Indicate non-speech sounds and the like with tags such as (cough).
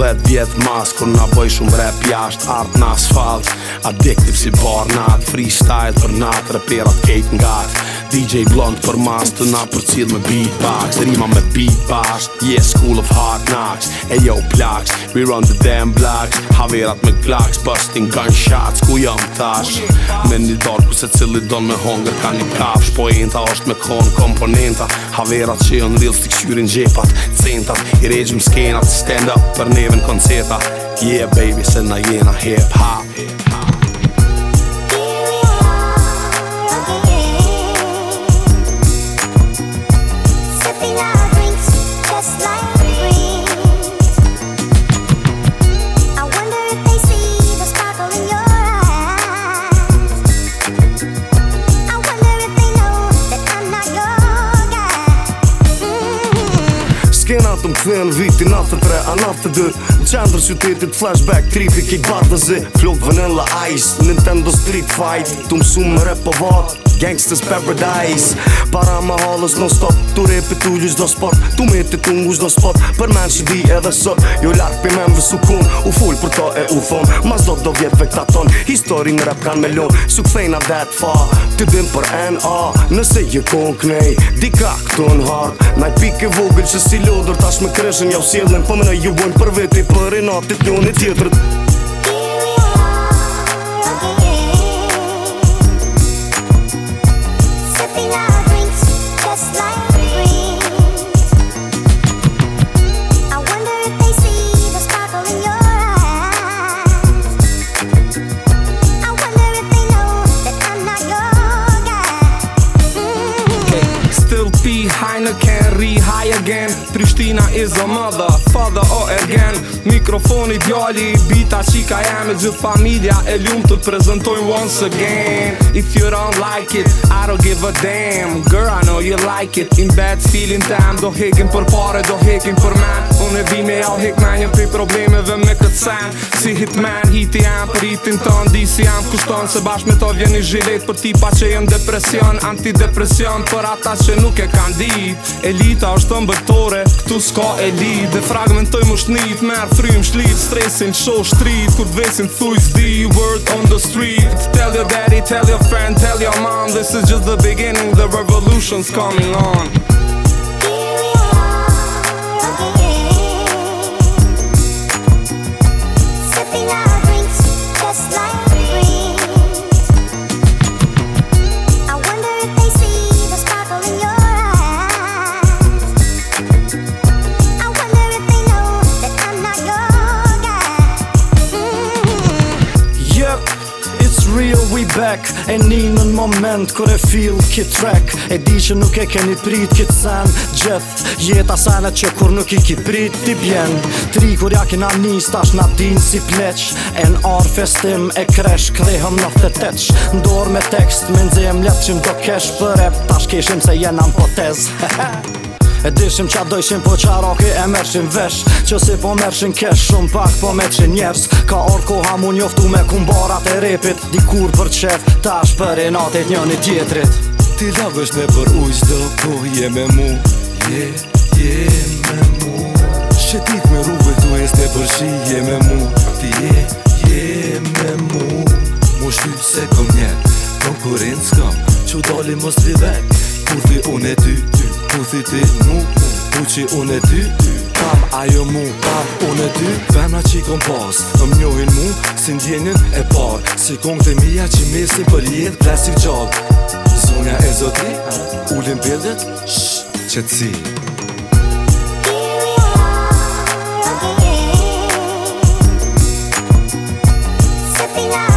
10 vjetë mas kur nga bëj shumë rap jasht Art në asfalt Addictive si bar Freestyle për nat Reperat kejt nga të DJ blond për mas të na për cilë me beatbox Rima me beatbox, yeah school of hard knocks E hey, yo plax, we run the damn block Haverat me glax, busting shots Ku jam thash, me një dorë ku se cili don me hunger ka një kafsh Poenta është me kon komponenta Haverat që jën rilës të këshyrin gjepat Centat, i regjim skenat, stand up për neven koncerta Yeah baby, se na jena hip hop Tjena të më këthejën vitin 93 a 92 Në qendrë qytetit flashback tripi kik bardëzi Flok vënën ice, Nintendo Street Fight Të më sumë po me gangsters paradise Para më halës në stop Tu repi tu ljus do sport Tu me të tungus do sport Për men që di edhe sot Jo lak për men vë sukun U full për to e u thon Mas do do vjetë vekta ton Histori në rap kan me lon Su kthejna that far Ty dim për N.A. Nëse je kon knej Dikak këtu në hard Naj pike vogël që si lodur Tash me kreshen jau jo sjedlen Po me në ju bojnë për veti Për i natit njën e tjetër Три штуки Tina is a mother Father o oh, again Mikrofoni djali bita qika jeme Gjith familja e ljumë të prezentoj once again If you don't like it, I don't give a damn Girl, I know you like it In bad feeling time Do hekin për pare, do hekin për man Unë e vime ja o hek me njëm pri problemeve me këtë sen Si hitman, hit i am për hitin ton Di si am kushton se bashk me to vjen i zhjilet Për tipa që jem depresion, antidepresion Për ata që nuk e kan dit Elita është të mbëtore këtu s'ka elit Dhe fragmentoj më shnit, merë frym shlit Stresin qo shtrit, kur dvesin thuj s'di Word on the street Tell your daddy, tell your friend, tell your mom This is just the beginning, the revolution's coming on Something our drink just like back E një në moment kër e feel ki track E di që nuk e keni prit ki të sen Gjeth jeta senet që kur nuk i ki prit ti bjen Tri kur ja kina njës tash na din si pleq E në arë festim e kresh krehëm në të teq Ndor me tekst me nëzim let që më do kesh për rep Tash keshim se jenë në potez (laughs) E dishim qa dojshim po qa e mershin vesh Që si po mershin kesh shumë pak po meqin njerës Ka orë ha mu njoftu me kumbarat e repit Dikur për qef tash për e natet njën i tjetrit Ti lavesh me për ujt zdo po je me mu Je, je me mu Shetik me rrugve tu e ste për shi je me mu Ti je, je me mu Mu shky se kom njerë Konkurencë po kom Qo dolim mos sri vetë si ti mu Uqi unë e ty Pam ajo mu Pam unë e ty Femra që i kom pas Më njohin mu Si ndjenjen e par Si kong të mija që mesin për jetë Plasik gjallë Zunja e zoti Ullin bildet Që të Se Yeah.